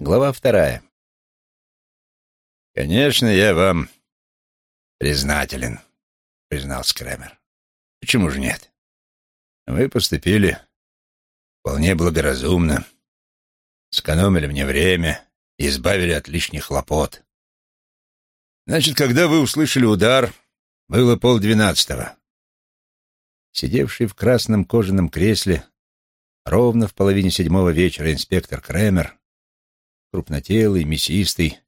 Глава вторая. «Конечно, я вам признателен», — признал Скрэмер. «Почему же нет? Вы поступили вполне благоразумно, сэкономили мне время и избавили от лишних хлопот. Значит, когда вы услышали удар, было полдвенадцатого». Сидевший в красном кожаном кресле ровно в половине седьмого вечера инспектор Крэмер, крупнотелый, мясистый,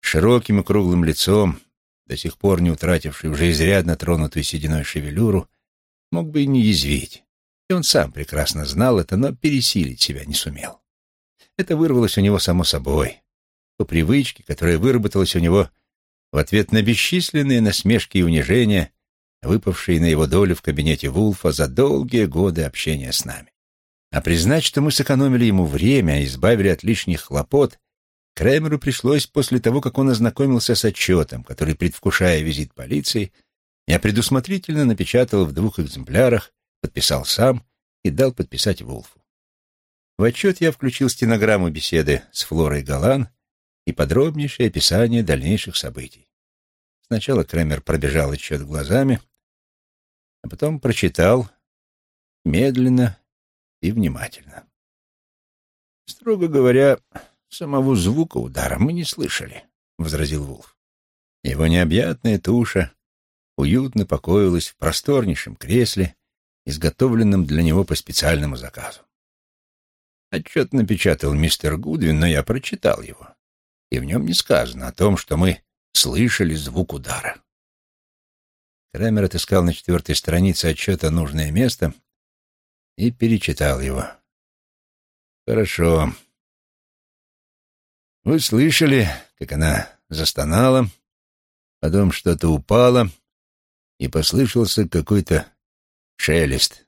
широким и круглым лицом, до сих пор не утративший уже изрядно тронутую сединой шевелюру, мог бы и не язвить. И он сам прекрасно знал это, но пересилить себя не сумел. Это вырвалось у него само собой, по привычке, которая выработалась у него в ответ на бесчисленные насмешки и унижения, выпавшие на его долю в кабинете Вулфа за долгие годы общения с нами. А признать, что мы сэкономили ему время и избавили от лишних хлопот, Крэмеру пришлось после того, как он ознакомился с отчетом, который, предвкушая визит полиции, я предусмотрительно напечатал в двух экземплярах, подписал сам и дал подписать Вулфу. В отчет я включил стенограмму беседы с Флорой Галан и подробнейшее описание дальнейших событий. Сначала Крэмер пробежал отчет глазами, а потом прочитал медленно и внимательно. Строго говоря, «Самого звука удара мы не слышали», — возразил Вулф. Его необъятная туша уютно покоилась в просторнейшем кресле, изготовленном для него по специальному заказу. Отчет напечатал мистер Гудвин, но я прочитал его, и в нем не сказано о том, что мы слышали звук удара. Крамер отыскал на четвертой странице отчета нужное место и перечитал его. «Хорошо. Вы слышали, как она застонала, потом что-то упало, и послышался какой-то шелест.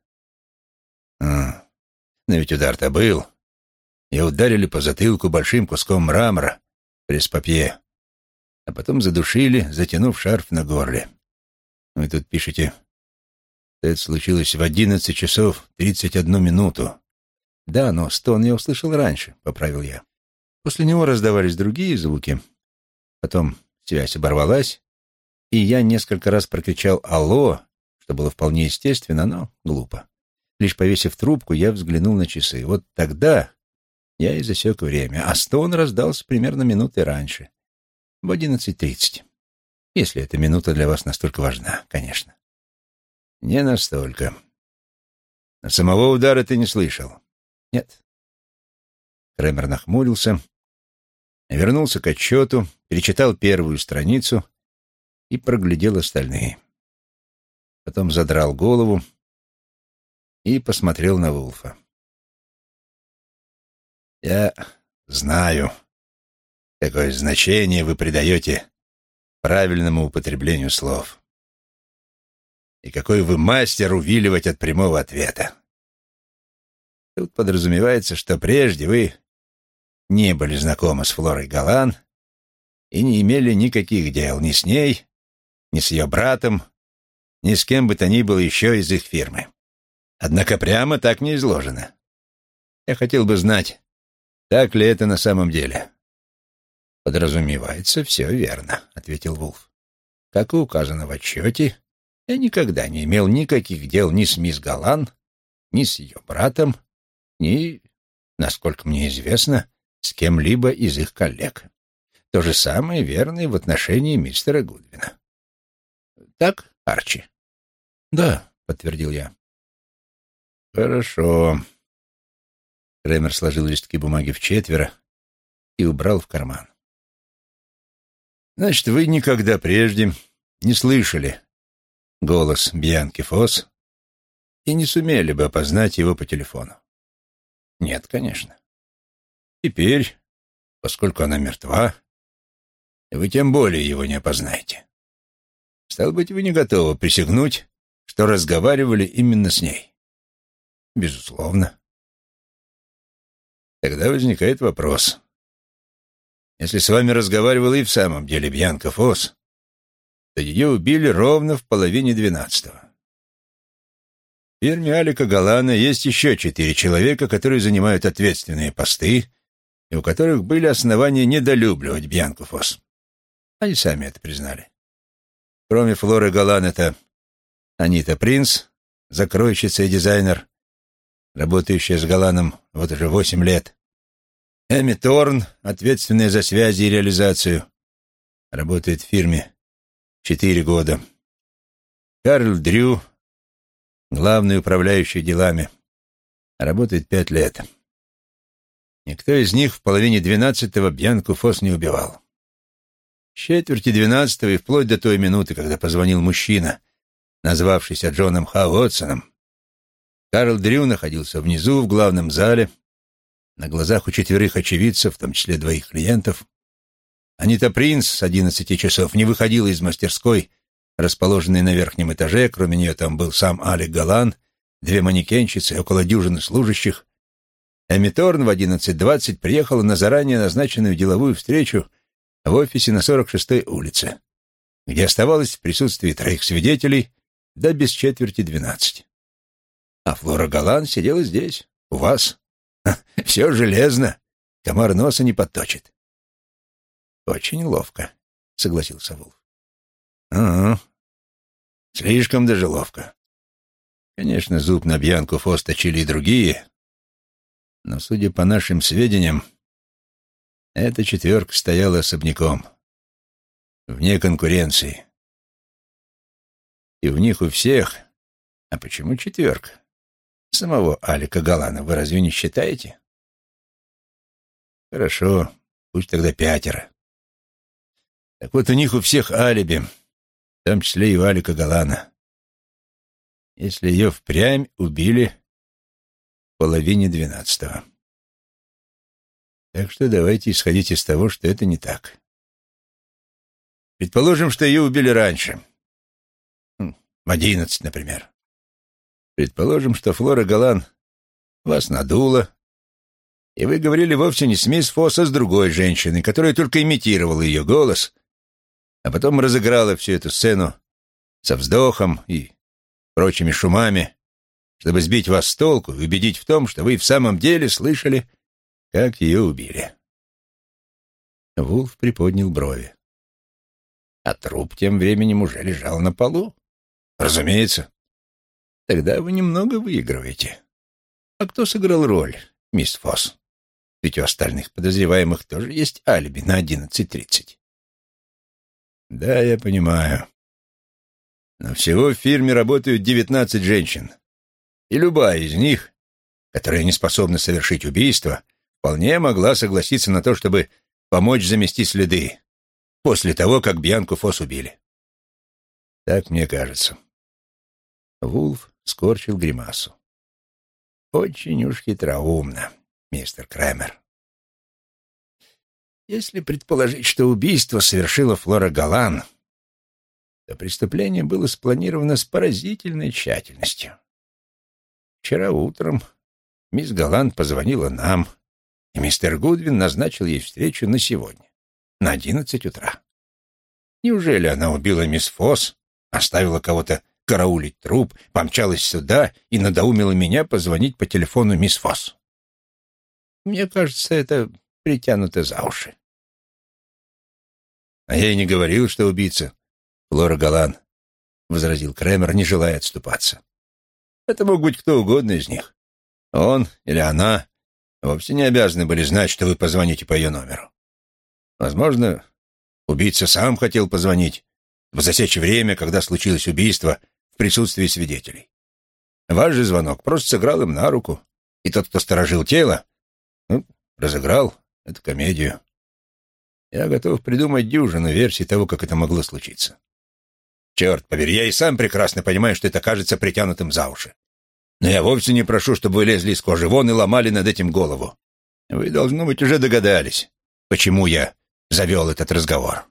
А, но ведь удар-то был. И ударили по затылку большим куском мрамора, пресс-папье, а потом задушили, затянув шарф на горле. Вы тут пишете, это случилось в одиннадцать часов тридцать одну минуту. Да, но стон я услышал раньше, — поправил я. После него раздавались другие звуки. Потом связь оборвалась, и я несколько раз прокричал «Алло!», что было вполне естественно, но глупо. Лишь повесив трубку, я взглянул на часы. Вот тогда я и засек время, а стон раздался примерно минуты раньше, в одиннадцать тридцать. Если эта минута для вас настолько важна, конечно. Не настолько. Но самого удара ты не слышал? Нет. Кремер нахмурился вернулся к отчету, перечитал первую страницу и проглядел остальные. Потом задрал голову и посмотрел на Вулфа. «Я знаю, какое значение вы придаете правильному употреблению слов и какой вы мастер увиливать от прямого ответа. Тут подразумевается, что прежде вы не были знакомы с Флорой Галан и не имели никаких дел ни с ней, ни с ее братом, ни с кем бы то ни было еще из их фирмы. Однако прямо так не изложено. Я хотел бы знать, так ли это на самом деле. «Подразумевается, все верно», — ответил Вулф. «Как и указано в отчете, я никогда не имел никаких дел ни с мисс Галан, ни с ее братом, ни, насколько мне известно, с кем-либо из их коллег. То же самое верно и в отношении мистера Гудвина. Так, Арчи? Да, подтвердил я. Хорошо. Кремер сложил листки бумаги в четверо и убрал в карман. Значит, вы никогда прежде не слышали голос Бьянки Фосс и не сумели бы опознать его по телефону? Нет, конечно. Теперь, поскольку она мертва, вы тем более его не опознаете. Стало быть, вы не готовы присягнуть, что разговаривали именно с ней? Безусловно. Тогда возникает вопрос. Если с вами разговаривала и в самом деле Бьянка Фос, то ее убили ровно в половине двенадцатого. В фирме Алика Галана есть еще четыре человека, которые занимают ответственные посты и у которых были основания недолюбливать Бьянку Фосс. Они сами это признали. Кроме Флоры Галан, это Анита Принц, закройщица и дизайнер, работающая с Галаном вот уже восемь лет. Эми Торн, ответственная за связи и реализацию, работает в фирме четыре года. Карл Дрю, главный управляющий делами, работает пять лет. Никто из них в половине двенадцатого Бьянку Фос не убивал. С четверти двенадцатого и вплоть до той минуты, когда позвонил мужчина, назвавшийся Джоном Ха Карл Дрю находился внизу, в главном зале, на глазах у четверых очевидцев, в том числе двоих клиентов. Анита Принц с одиннадцати часов не выходила из мастерской, расположенной на верхнем этаже, кроме нее там был сам Алик Галан, две манекенщицы, около дюжины служащих. Эмиторн в одиннадцать двадцать приехала на заранее назначенную деловую встречу в офисе на 46-й улице, где оставалась в присутствии троих свидетелей до без четверти двенадцать. А Флора Галан сидела здесь, у вас. Все железно, комар носа не подточит. Очень ловко, согласился Вулф. Ага, слишком даже ловко. Конечно, зуб на Бьянку Фос точили и другие, но, судя по нашим сведениям, эта четверка стояла особняком, вне конкуренции. И в них у всех... А почему четверка? Самого Алика Галана вы разве не считаете? Хорошо, пусть тогда пятеро. Так вот, у них у всех алиби, в том числе и у Алика Галана. Если ее впрямь убили в половине двенадцатого. Так что давайте исходить из того, что это не так. Предположим, что ее убили раньше. Хм, в одиннадцать, например. Предположим, что Флора Галан вас надула, и вы говорили вовсе не с мисс Фосс, а с другой женщиной, которая только имитировала ее голос, а потом разыграла всю эту сцену со вздохом и прочими шумами, чтобы сбить вас с толку и убедить в том, что вы в самом деле слышали, как ее убили. Вулф приподнял брови. А труп тем временем уже лежал на полу. Разумеется. Тогда вы немного выигрываете. А кто сыграл роль, мисс Фосс? Ведь у остальных подозреваемых тоже есть алиби на одиннадцать тридцать. Да, я понимаю. Но всего в фирме работают девятнадцать женщин. И любая из них, которая не способна совершить убийство, вполне могла согласиться на то, чтобы помочь замести следы после того, как Бьянку Фос убили. Так мне кажется. Вулф скорчил гримасу. «Очень уж хитроумно, мистер Крэмер. Если предположить, что убийство совершила Флора Галан, то преступление было спланировано с поразительной тщательностью. Вчера утром мисс Галан позвонила нам, и мистер Гудвин назначил ей встречу на сегодня, на одиннадцать утра. Неужели она убила мисс Фосс, оставила кого-то караулить труп, помчалась сюда и надоумила меня позвонить по телефону мисс Фосс. Мне кажется, это притянуто за уши. — А я и не говорил, что убийца. Флора Галан, — возразил Кремер, не желая отступаться. — Это мог быть кто угодно из них. Он или она вовсе не обязаны были знать, что вы позвоните по ее номеру. Возможно, убийца сам хотел позвонить в засечь время, когда случилось убийство, в присутствии свидетелей. Ваш же звонок просто сыграл им на руку, и тот, кто сторожил тело, ну, разыграл эту комедию. Я готов придумать дюжину версий того, как это могло случиться. Черт побери, я и сам прекрасно понимаю, что это кажется притянутым за уши. Но я вовсе не прошу, чтобы вы лезли из кожи вон и ломали над этим голову. Вы, должно быть, уже догадались, почему я завел этот разговор.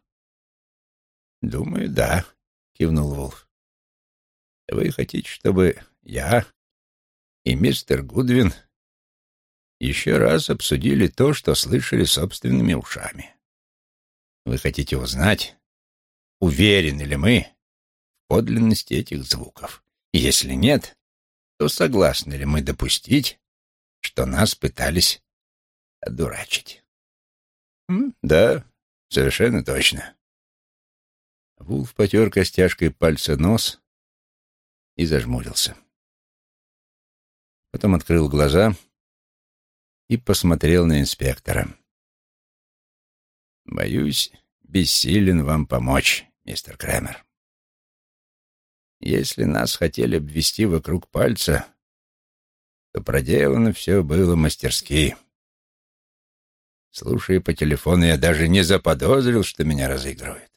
«Думаю, да», — кивнул Волф. Вы хотите, чтобы я и мистер Гудвин еще раз обсудили то, что слышали собственными ушами. Вы хотите узнать, уверены ли мы в подлинности этих звуков? Если нет, то согласны ли мы допустить, что нас пытались одурачить? Да, совершенно точно. Вулф потер костяшкой пальца нос и зажмурился. Потом открыл глаза и посмотрел на инспектора. «Боюсь, бессилен вам помочь, мистер Крэмер. Если нас хотели обвести вокруг пальца, то проделано все было мастерски. Слушая по телефону, я даже не заподозрил, что меня разыгрывают.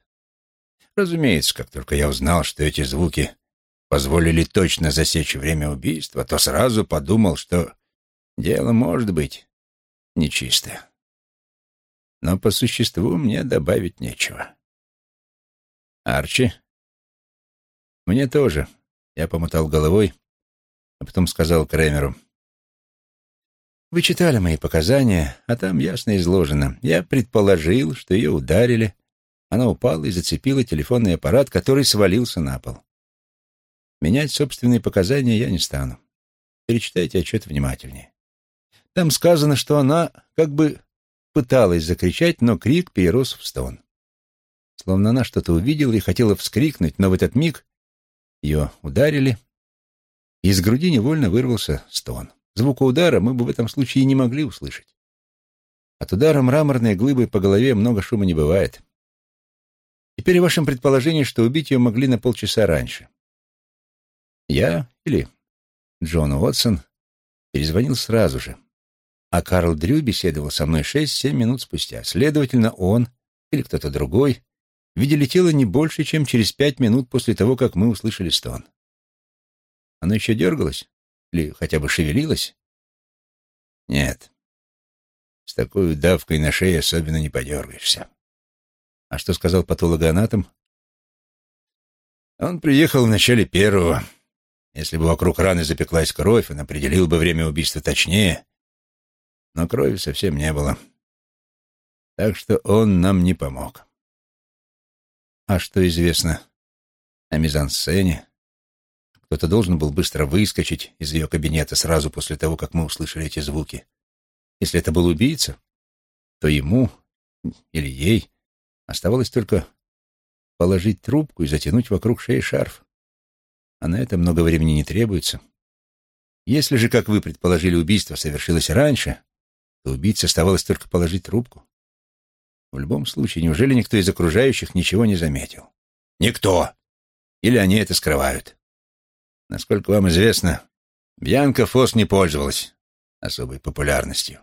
Разумеется, как только я узнал, что эти звуки позволили точно засечь время убийства, то сразу подумал, что дело может быть нечистое. Но по существу мне добавить нечего. Арчи? Мне тоже. Я помотал головой, а потом сказал Крэмеру — вы читали мои показания, а там ясно изложено. Я предположил, что ее ударили. Она упала и зацепила телефонный аппарат, который свалился на пол. Менять собственные показания я не стану. Перечитайте отчет внимательнее. Там сказано, что она как бы пыталась закричать, но крик перерос в стон. Словно она что-то увидела и хотела вскрикнуть, но в этот миг ее ударили, и из груди невольно вырвался стон. Звука удара мы бы в этом случае не могли услышать. От удара мраморной глыбы по голове много шума не бывает. Теперь вашем предположении, что убить ее могли на полчаса раньше. Я или Джон Уотсон перезвонил сразу же, а Карл Дрю беседовал со мной шесть-семь минут спустя. Следовательно, он или кто-то другой видели тело не больше, чем через пять минут после того, как мы услышали стон. Оно еще дергалось? Или хотя бы шевелилась? Нет. С такой давкой на шее особенно не подергаешься. А что сказал патологоанатом? Он приехал в начале первого. Если бы вокруг раны запеклась кровь, он определил бы время убийства точнее. Но крови совсем не было. Так что он нам не помог. А что известно о мизансцене? Кто-то должен был быстро выскочить из ее кабинета сразу после того, как мы услышали эти звуки. Если это был убийца, то ему или ей оставалось только положить трубку и затянуть вокруг шеи шарф. А на это много времени не требуется. Если же, как вы предположили, убийство совершилось раньше, то убийце оставалось только положить трубку. В любом случае, неужели никто из окружающих ничего не заметил? Никто! Или они это скрывают? Насколько вам известно, Бьянка Фос не пользовалась особой популярностью.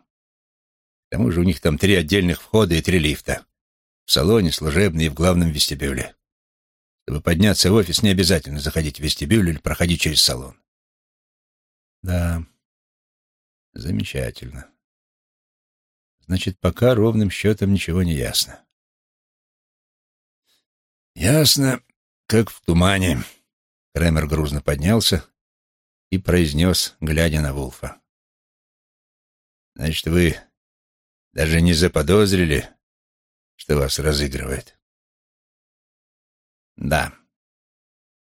К тому же у них там три отдельных входа и три лифта. В салоне, служебный и в главном вестибюле. Чтобы подняться в офис, не обязательно заходить в вестибюль или проходить через салон. Да, замечательно. Значит, пока ровным счетом ничего не ясно. Ясно, как в тумане. Кремер грузно поднялся и произнес, глядя на Вулфа. «Значит, вы даже не заподозрили, что вас разыгрывает?» «Да.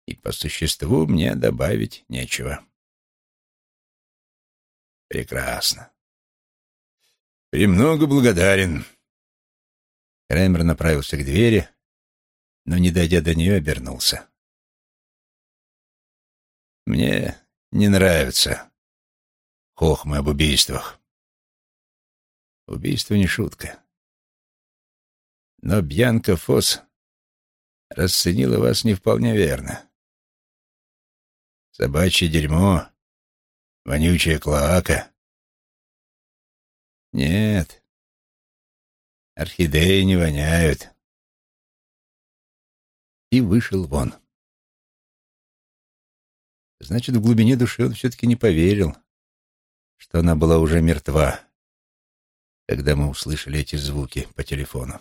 И по существу мне добавить нечего». «Прекрасно. Премного благодарен». Кремер направился к двери, но, не дойдя до нее, обернулся. Мне не нравится хохмы об убийствах. Убийство не шутка. Но Бьянка Фос расценила вас не вполне верно. Собачье дерьмо, вонючая клоака. Нет, орхидеи не воняют. И вышел вон. Значит, в глубине души он все-таки не поверил, что она была уже мертва, когда мы услышали эти звуки по телефону.